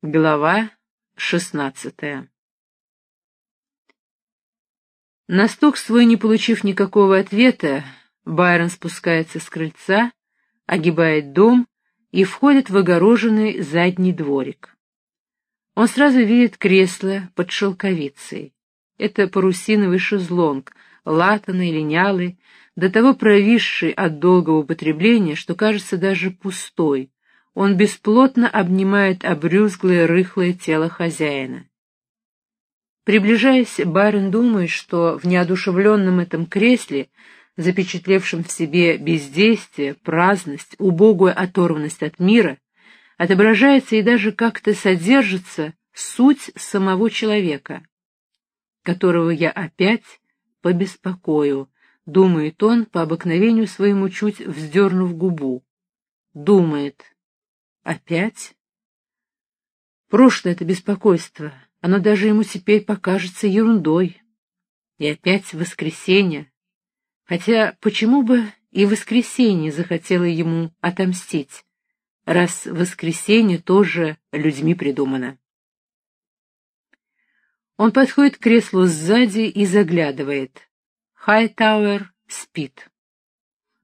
Глава шестнадцатая На стук свой, не получив никакого ответа, Байрон спускается с крыльца, огибает дом и входит в огороженный задний дворик. Он сразу видит кресло под шелковицей. Это парусиновый шезлонг, латанный, линялый, до того провисший от долгого употребления, что кажется даже пустой, он бесплотно обнимает обрюзглое рыхлое тело хозяина. Приближаясь, барин думает, что в неодушевленном этом кресле, запечатлевшем в себе бездействие, праздность, убогую оторванность от мира, отображается и даже как-то содержится суть самого человека, которого я опять побеспокою, думает он по обыкновению своему чуть вздернув губу. Думает, Опять? Прошлое это беспокойство, оно даже ему теперь покажется ерундой. И опять воскресенье. Хотя почему бы и воскресенье захотело ему отомстить, раз воскресенье тоже людьми придумано. Он подходит к креслу сзади и заглядывает. Хайтауэр спит.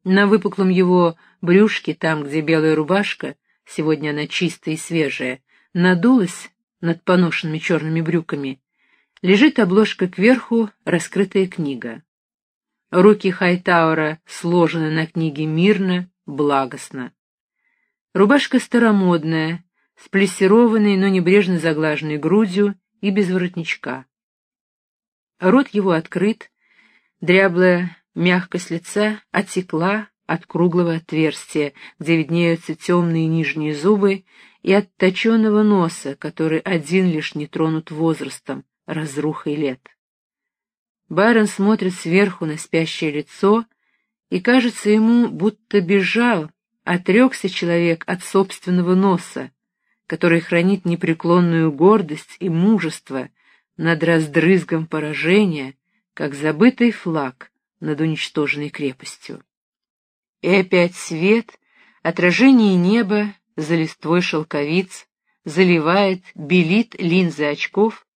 На выпуклом его брюшке, там, где белая рубашка, сегодня она чистая и свежая, надулась над поношенными черными брюками. Лежит обложка кверху, раскрытая книга. Руки Хайтаура сложены на книге мирно, благостно. Рубашка старомодная, с плессированной, но небрежно заглаженной грудью и без воротничка. Рот его открыт, дряблая мягкость лица отекла, от круглого отверстия, где виднеются темные нижние зубы, и от точеного носа, который один лишь не тронут возрастом, разрухой лет. Байрон смотрит сверху на спящее лицо, и кажется ему, будто бежал, отрекся человек от собственного носа, который хранит непреклонную гордость и мужество над раздрызгом поражения, как забытый флаг над уничтоженной крепостью. И опять свет, отражение неба за листвой шелковиц, заливает, белит линзы очков,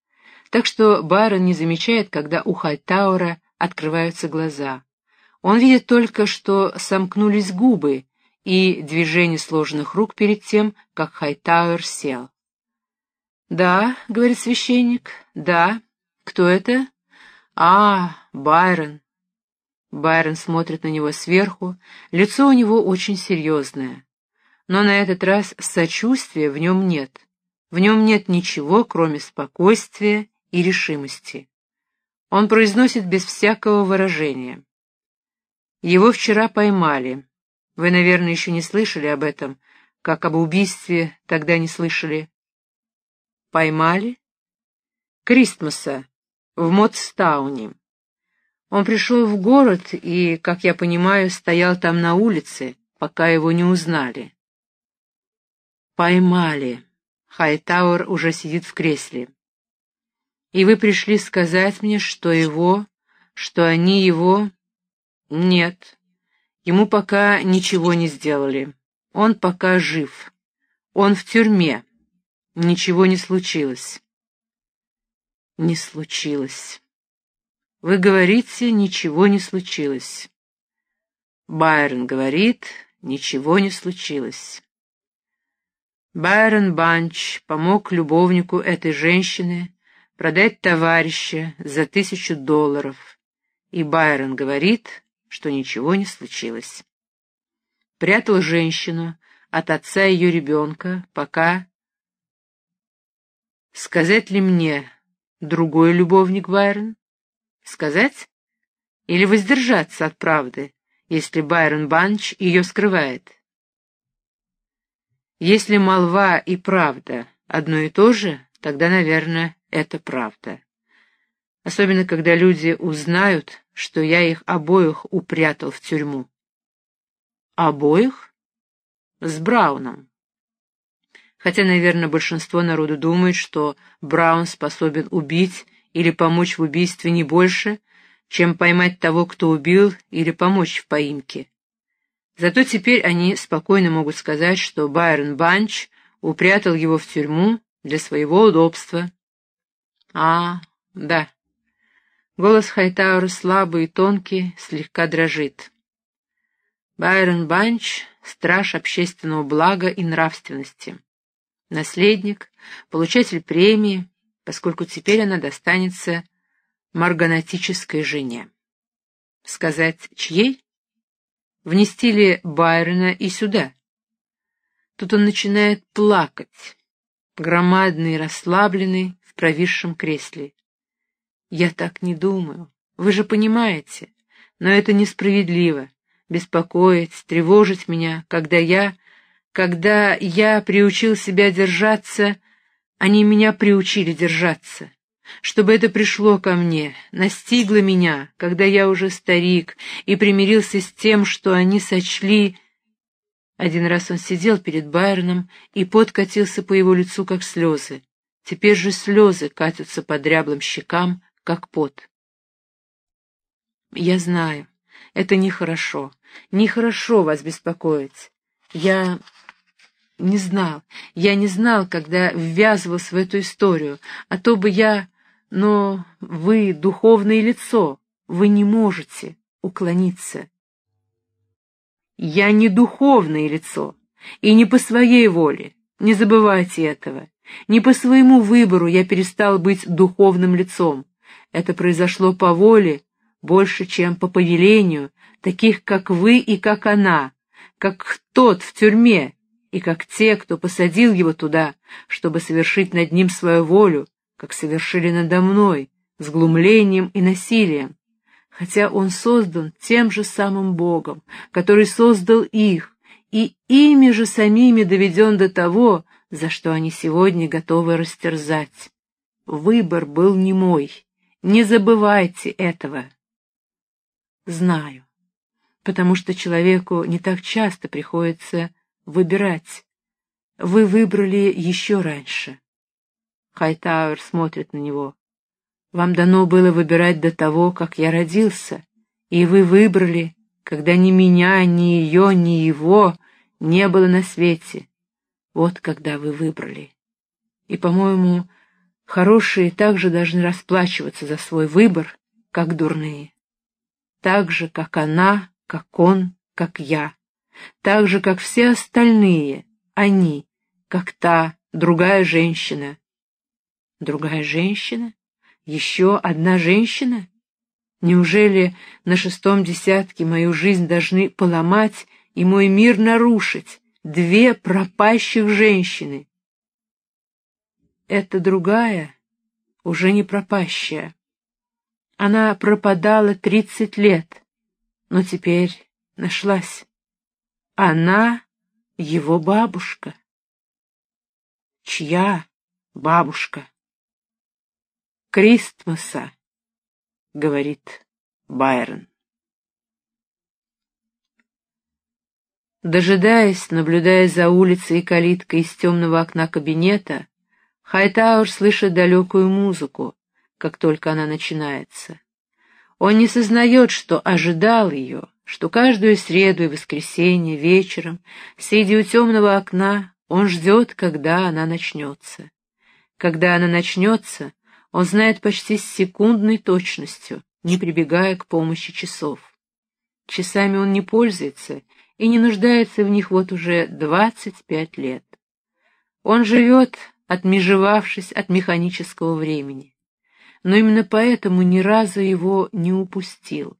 так что Байрон не замечает, когда у Хайтаура открываются глаза. Он видит только, что сомкнулись губы и движение сложенных рук перед тем, как Хайтауэр сел. «Да», — говорит священник, — «да. Кто это?» «А, Байрон. Байрон смотрит на него сверху, лицо у него очень серьезное. Но на этот раз сочувствия в нем нет. В нем нет ничего, кроме спокойствия и решимости. Он произносит без всякого выражения. Его вчера поймали. Вы, наверное, еще не слышали об этом, как об убийстве тогда не слышали. Поймали? Кристмаса в Мотстауне. Он пришел в город и, как я понимаю, стоял там на улице, пока его не узнали. Поймали. Хайтауэр уже сидит в кресле. И вы пришли сказать мне, что его, что они его... Нет, ему пока ничего не сделали. Он пока жив. Он в тюрьме. Ничего не случилось. Не случилось. Вы говорите, ничего не случилось. Байрон говорит, ничего не случилось. Байрон Банч помог любовнику этой женщины продать товарища за тысячу долларов, и Байрон говорит, что ничего не случилось. Прятал женщину от отца ее ребенка, пока... Сказать ли мне, другой любовник Байрон? Сказать? Или воздержаться от правды, если Байрон Банч ее скрывает? Если молва и правда одно и то же, тогда, наверное, это правда. Особенно, когда люди узнают, что я их обоих упрятал в тюрьму. Обоих? С Брауном. Хотя, наверное, большинство народу думает, что Браун способен убить или помочь в убийстве не больше, чем поймать того, кто убил, или помочь в поимке. Зато теперь они спокойно могут сказать, что Байрон Банч упрятал его в тюрьму для своего удобства. А, да. Голос Хайтаура слабый и тонкий, слегка дрожит. Байрон Банч — страж общественного блага и нравственности. Наследник, получатель премии, поскольку теперь она достанется марганатической жене. Сказать, чьей? Внести ли Байрона и сюда? Тут он начинает плакать, громадный расслабленный в провисшем кресле. Я так не думаю, вы же понимаете, но это несправедливо, беспокоить, тревожить меня, когда я, когда я приучил себя держаться, они меня приучили держаться чтобы это пришло ко мне, настигло меня, когда я уже старик, и примирился с тем, что они сочли... Один раз он сидел перед Байроном, и пот катился по его лицу, как слезы. Теперь же слезы катятся по дряблым щекам, как пот. Я знаю, это нехорошо, нехорошо вас беспокоить. Я не знал, я не знал, когда ввязывался в эту историю, а то бы я... Но вы духовное лицо, вы не можете уклониться. Я не духовное лицо, и не по своей воле, не забывайте этого. Не по своему выбору я перестал быть духовным лицом. Это произошло по воле, больше, чем по повелению, таких, как вы и как она, как тот в тюрьме, и как те, кто посадил его туда, чтобы совершить над ним свою волю, как совершили надо мной, с глумлением и насилием, хотя он создан тем же самым Богом, который создал их, и ими же самими доведен до того, за что они сегодня готовы растерзать. Выбор был не мой, не забывайте этого. Знаю, потому что человеку не так часто приходится выбирать. Вы выбрали еще раньше. Хайтауэр смотрит на него. «Вам дано было выбирать до того, как я родился, и вы выбрали, когда ни меня, ни ее, ни его не было на свете. Вот когда вы выбрали. И, по-моему, хорошие также должны расплачиваться за свой выбор, как дурные. Так же, как она, как он, как я. Так же, как все остальные, они, как та, другая женщина, Другая женщина? Еще одна женщина? Неужели на шестом десятке мою жизнь должны поломать и мой мир нарушить две пропащих женщины? Это другая, уже не пропащая. Она пропадала тридцать лет, но теперь нашлась. Она его бабушка. Чья бабушка? Кристмаса, — говорит Байрон. Дожидаясь, наблюдая за улицей и калиткой из темного окна кабинета, Хайтауэр слышит далекую музыку, как только она начинается. Он не сознает, что ожидал ее, что каждую среду и воскресенье вечером, сидя у темного окна, он ждет, когда она начнется. Когда она начнется, он знает почти с секундной точностью, не прибегая к помощи часов. Часами он не пользуется и не нуждается в них вот уже двадцать пять лет. Он живет, отмежевавшись от механического времени. Но именно поэтому ни разу его не упустил.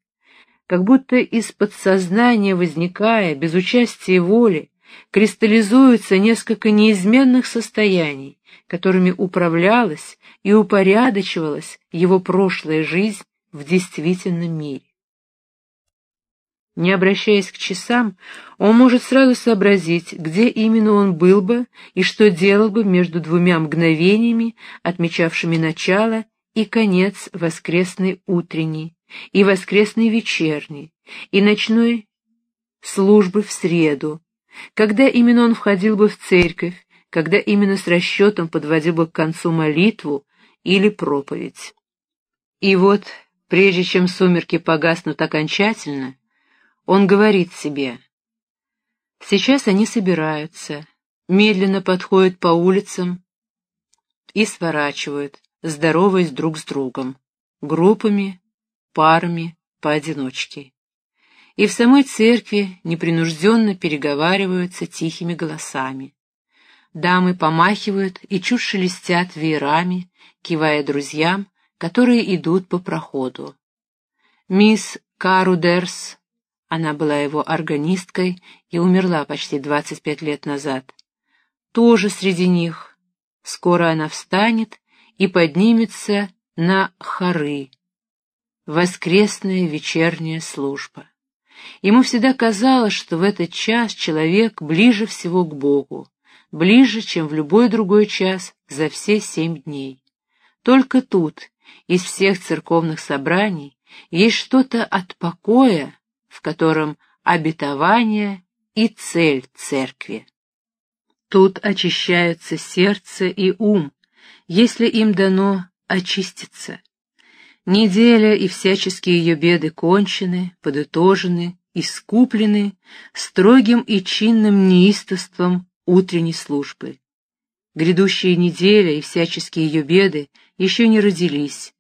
Как будто из подсознания возникая, без участия воли, кристаллизуются несколько неизменных состояний, которыми управлялась и упорядочивалась его прошлая жизнь в действительном мире. Не обращаясь к часам, он может сразу сообразить, где именно он был бы и что делал бы между двумя мгновениями, отмечавшими начало и конец воскресной утренней, и воскресной вечерней, и ночной службы в среду, когда именно он входил бы в церковь, когда именно с расчетом подводил бы к концу молитву или проповедь. И вот, прежде чем сумерки погаснут окончательно, он говорит себе, «Сейчас они собираются, медленно подходят по улицам, и сворачивают, здороваясь друг с другом, группами, парами, поодиночке. И в самой церкви непринужденно переговариваются тихими голосами. Дамы помахивают и чуть шелестят веерами, кивая друзьям, которые идут по проходу. Мисс Карудерс, она была его органисткой и умерла почти 25 лет назад, тоже среди них. Скоро она встанет и поднимется на хоры. Воскресная вечерняя служба. Ему всегда казалось, что в этот час человек ближе всего к Богу, ближе, чем в любой другой час за все семь дней. Только тут, из всех церковных собраний, есть что-то от покоя, в котором обетование и цель церкви. Тут очищаются сердце и ум, если им дано очиститься. Неделя и всяческие ее беды кончены, подытожены, искуплены строгим и чинным неистовством утренней службы. Грядущая неделя и всяческие ее беды еще не родились.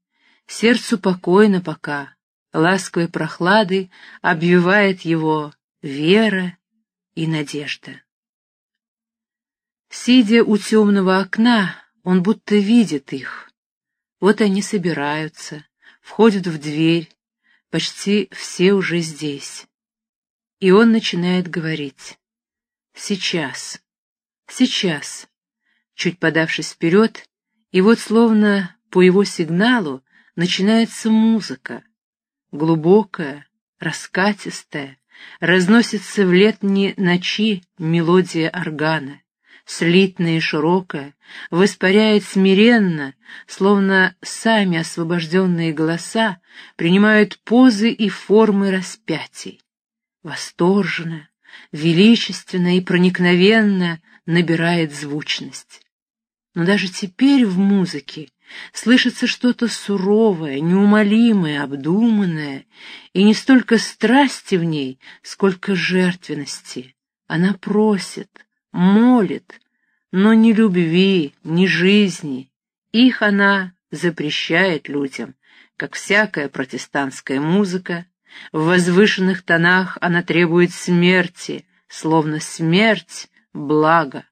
Сердцу покойно пока, ласковой прохладой обвивает его вера и надежда. Сидя у темного окна, он будто видит их. Вот они собираются, входят в дверь, почти все уже здесь. И он начинает говорить. Сейчас. Сейчас, чуть подавшись вперед, и вот словно по его сигналу начинается музыка, глубокая, раскатистая, разносится в летние ночи мелодия органа, слитная и широкая, воспаряет смиренно, словно сами освобожденные голоса принимают позы и формы распятий. Восторженно, величественно и проникновенно набирает звучность. Но даже теперь в музыке слышится что-то суровое, неумолимое, обдуманное, и не столько страсти в ней, сколько жертвенности. Она просит, молит, но ни любви, ни жизни. Их она запрещает людям, как всякая протестантская музыка. В возвышенных тонах она требует смерти, словно смерть благо,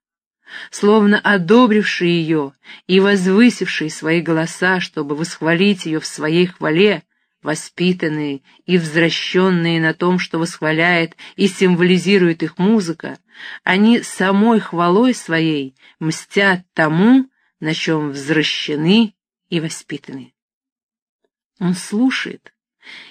словно одобривший ее и возвысивший свои голоса, чтобы восхвалить ее в своей хвале, воспитанные и возвращенные на том, что восхваляет и символизирует их музыка, они самой хвалой своей мстят тому, на чем возвращены и воспитаны. Он слушает,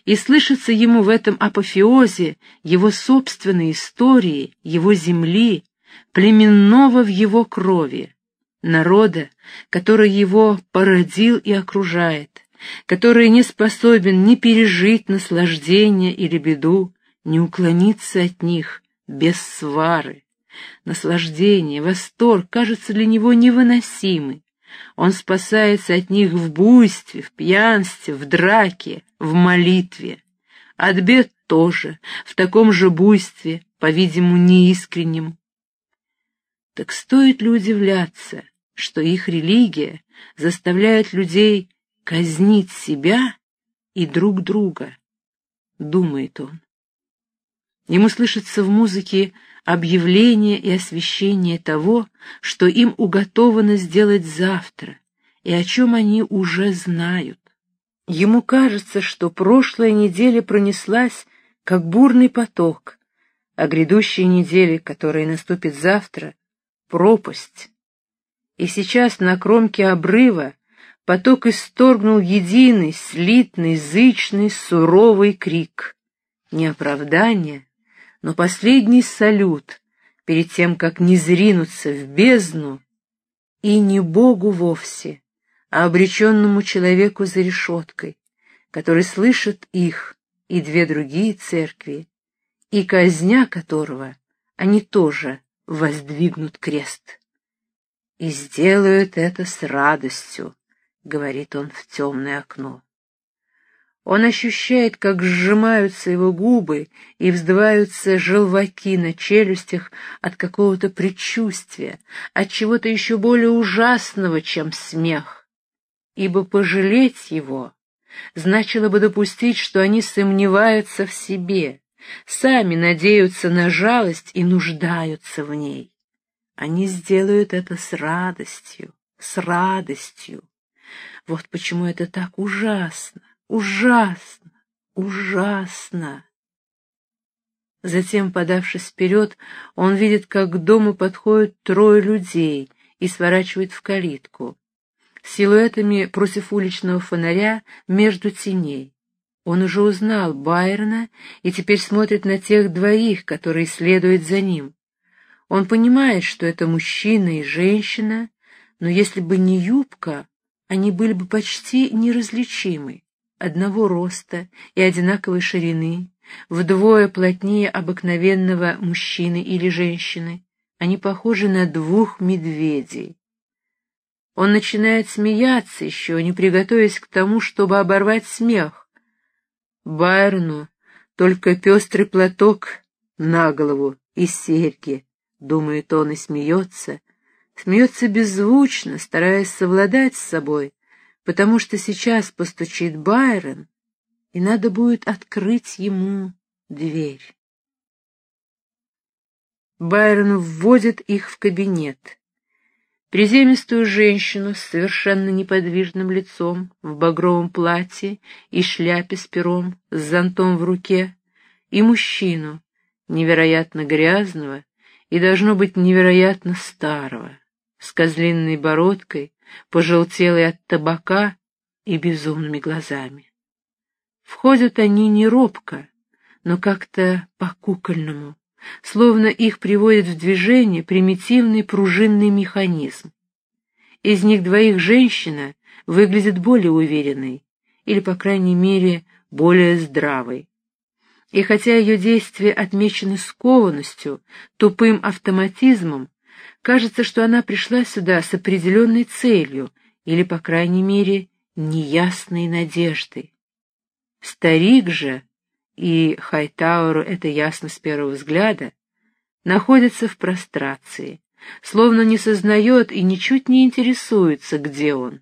и слышится ему в этом апофеозе его собственной истории, его земли, племенного в его крови, народа, который его породил и окружает, который не способен ни пережить наслаждение или беду, ни уклониться от них без свары. Наслаждение, восторг кажутся для него невыносимы. Он спасается от них в буйстве, в пьянстве, в драке, в молитве. От бед тоже, в таком же буйстве, по-видимому, неискреннем. Так стоит ли удивляться, что их религия заставляет людей казнить себя и друг друга, думает он. Ему слышится в музыке объявление и освещение того, что им уготовано сделать завтра, и о чем они уже знают. Ему кажется, что прошлая неделя пронеслась, как бурный поток, а грядущая неделя, которая наступит завтра, — пропасть. И сейчас на кромке обрыва поток исторгнул единый, слитный, зычный, суровый крик. Не оправдание, но последний салют перед тем, как не зринуться в бездну, и не Богу вовсе, а обреченному человеку за решеткой, который слышит их и две другие церкви, и казня которого они тоже воздвигнут крест. И сделают это с радостью, — говорит он в темное окно. Он ощущает, как сжимаются его губы и вздуваются желваки на челюстях от какого-то предчувствия, от чего-то еще более ужасного, чем смех. Ибо пожалеть его значило бы допустить, что они сомневаются в себе, сами надеются на жалость и нуждаются в ней. Они сделают это с радостью, с радостью. Вот почему это так ужасно, ужасно, ужасно. Затем, подавшись вперед, он видит, как к дому подходят трое людей и сворачивает в калитку. Силуэтами против уличного фонаря между теней. Он уже узнал Байрона и теперь смотрит на тех двоих, которые следуют за ним. Он понимает, что это мужчина и женщина, но если бы не юбка, они были бы почти неразличимы, одного роста и одинаковой ширины, вдвое плотнее обыкновенного мужчины или женщины. Они похожи на двух медведей. Он начинает смеяться еще, не приготовясь к тому, чтобы оборвать смех. Байрону только пестрый платок на голову и серьги, думает он и смеется, смеется беззвучно, стараясь совладать с собой, потому что сейчас постучит Байрон, и надо будет открыть ему дверь. Байрон вводит их в кабинет. Приземистую женщину с совершенно неподвижным лицом, в багровом платье и шляпе с пером, с зонтом в руке, и мужчину, невероятно грязного и, должно быть, невероятно старого, с козлиной бородкой, пожелтелой от табака и безумными глазами. Входят они не робко, но как-то по-кукольному, словно их приводит в движение примитивный пружинный механизм. Из них двоих женщина выглядит более уверенной, или, по крайней мере, более здравой. И хотя ее действия отмечены скованностью, тупым автоматизмом, кажется, что она пришла сюда с определенной целью, или, по крайней мере, неясной надеждой. Старик же и Хайтауру это ясно с первого взгляда, находится в прострации, словно не сознает и ничуть не интересуется, где он.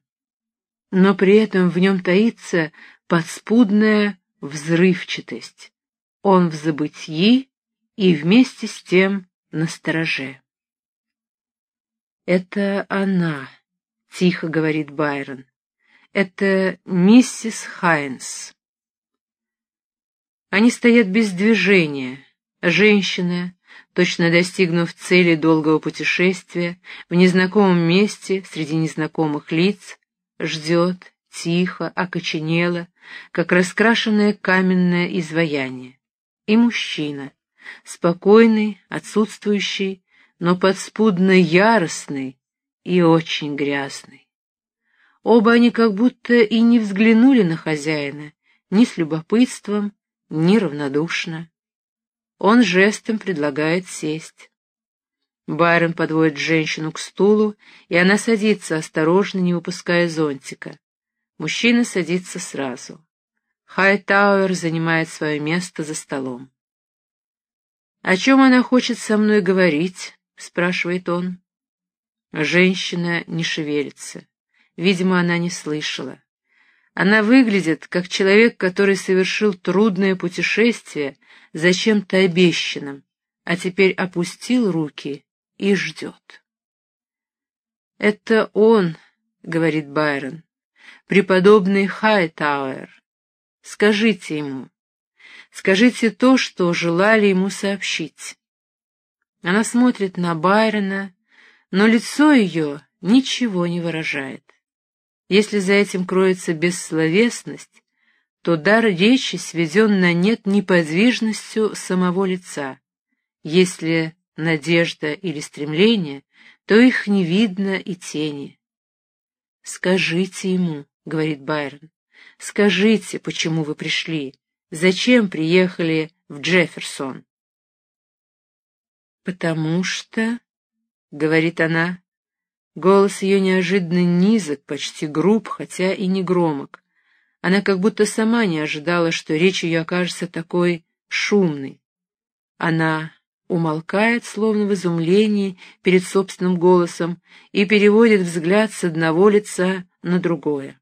Но при этом в нем таится подспудная взрывчатость. Он в забытии и вместе с тем на стороже. «Это она», — тихо говорит Байрон. «Это миссис Хайнс». Они стоят без движения. Женщина, точно достигнув цели долгого путешествия, в незнакомом месте, среди незнакомых лиц, ждет, тихо, окоченела, как раскрашенное каменное изваяние. И мужчина, спокойный, отсутствующий, но подспудно яростный и очень грязный. Оба они как будто и не взглянули на хозяина, ни с любопытством, неравнодушно. Он жестом предлагает сесть. Байрон подводит женщину к стулу, и она садится, осторожно, не выпуская зонтика. Мужчина садится сразу. Хайтауэр занимает свое место за столом. «О чем она хочет со мной говорить?» — спрашивает он. Женщина не шевелится. Видимо, она не слышала. Она выглядит, как человек, который совершил трудное путешествие за чем-то обещанным, а теперь опустил руки и ждет. «Это он», — говорит Байрон, — «преподобный Хайтауэр. Скажите ему, скажите то, что желали ему сообщить». Она смотрит на Байрона, но лицо ее ничего не выражает. Если за этим кроется бессловесность, то дар речи сведен на нет неподвижностью самого лица. Если надежда или стремление, то их не видно и тени. «Скажите ему», — говорит Байрон, — «скажите, почему вы пришли, зачем приехали в Джефферсон?» «Потому что», — говорит она, Голос ее неожиданно низок, почти груб, хотя и не громок. Она как будто сама не ожидала, что речь ее окажется такой шумной. Она умолкает, словно в изумлении перед собственным голосом, и переводит взгляд с одного лица на другое.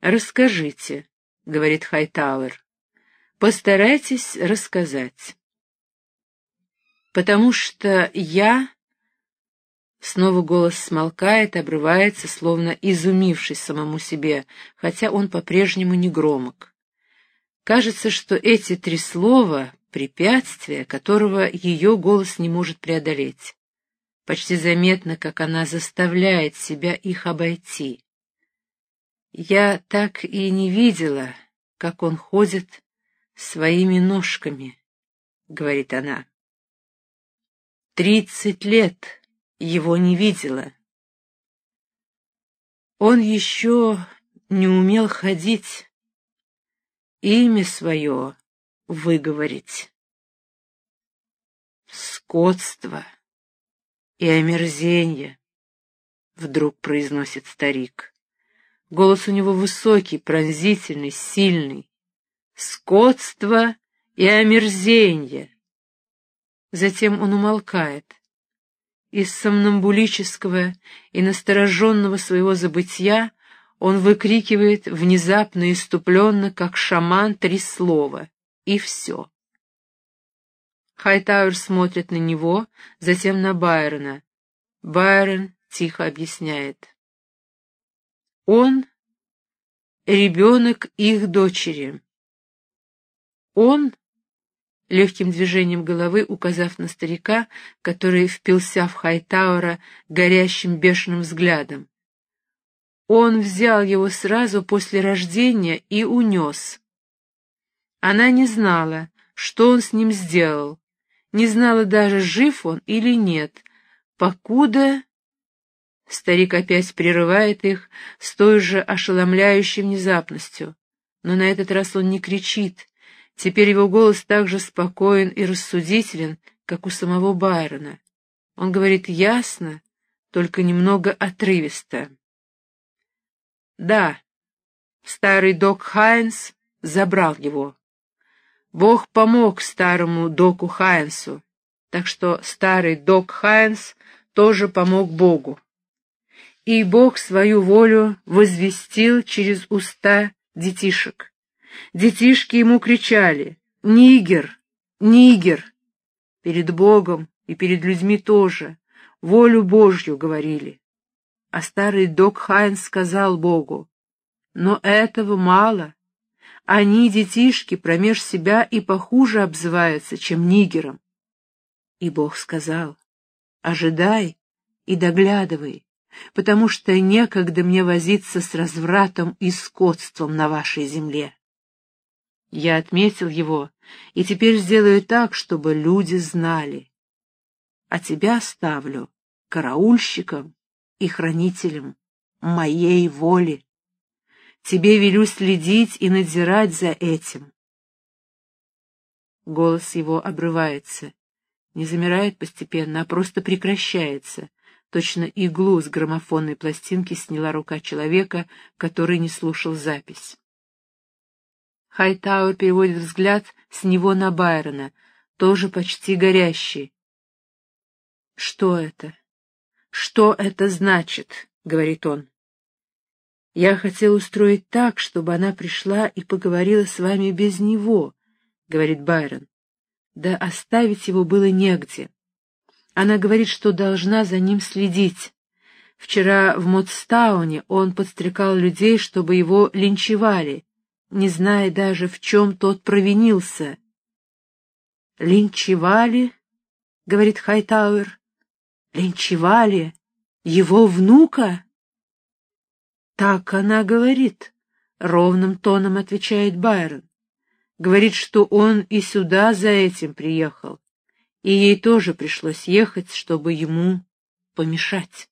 «Расскажите», — говорит Хайтауэр, — «постарайтесь рассказать». «Потому что я...» Снова голос смолкает, обрывается, словно изумившись самому себе, хотя он по-прежнему не громок. Кажется, что эти три слова — препятствие, которого ее голос не может преодолеть. Почти заметно, как она заставляет себя их обойти. Я так и не видела, как он ходит своими ножками, — говорит она. Тридцать лет его не видела. Он еще не умел ходить, имя свое выговорить. Скотство и омерзенье, — вдруг произносит старик. Голос у него высокий, пронзительный, сильный. Скотство и омерзенье. Затем он умолкает. Из сомнамбулического и настороженного своего забытья он выкрикивает внезапно и иступленно, как шаман, три слова. И все. Хайтауэр смотрит на него, затем на Байрона. Байрон тихо объясняет. Он — ребенок их дочери. Он, легким движением головы указав на старика, который впился в Хайтауэра горящим бешеным взглядом, он взял его сразу после рождения и унес. Она не знала, что он с ним сделал, не знала даже, жив он или нет, покуда... Старик опять прерывает их с той же ошеломляющей внезапностью, но на этот раз он не кричит, теперь его голос так же спокоен и рассудителен, как у самого Байрона. Он говорит ясно, только немного отрывисто. Да, старый док Хайнс забрал его. Бог помог старому доку Хайнсу, так что старый док Хайнс тоже помог Богу. И Бог свою волю возвестил через уста детишек. Детишки ему кричали «Нигер! Нигер!» Перед Богом и перед людьми тоже волю Божью говорили. А старый док Хайнс сказал Богу, «Но этого мало. Они, детишки, промеж себя и похуже обзываются, чем нигером». И Бог сказал, «Ожидай и доглядывай, потому что некогда мне возиться с развратом и скотством на вашей земле». Я отметил его, и теперь сделаю так, чтобы люди знали. А тебя ставлю караульщиком и хранителем моей воли. Тебе велю следить и надзирать за этим. Голос его обрывается, не замирает постепенно, а просто прекращается. Точно иглу с граммофонной пластинки сняла рука человека, который не слушал запись. Хайтауэр переводит взгляд с него на Байрона, тоже почти горящий. Что это? «Что это значит?» — говорит он. «Я хотел устроить так, чтобы она пришла и поговорила с вами без него», — говорит Байрон. «Да оставить его было негде. Она говорит, что должна за ним следить. Вчера в Модстауне он подстрекал людей, чтобы его линчевали, не зная даже, в чем тот провинился». «Линчевали?» — говорит Хайтауэр. Линчевали его внука? Так она говорит, ровным тоном отвечает Байрон. Говорит, что он и сюда за этим приехал, и ей тоже пришлось ехать, чтобы ему помешать.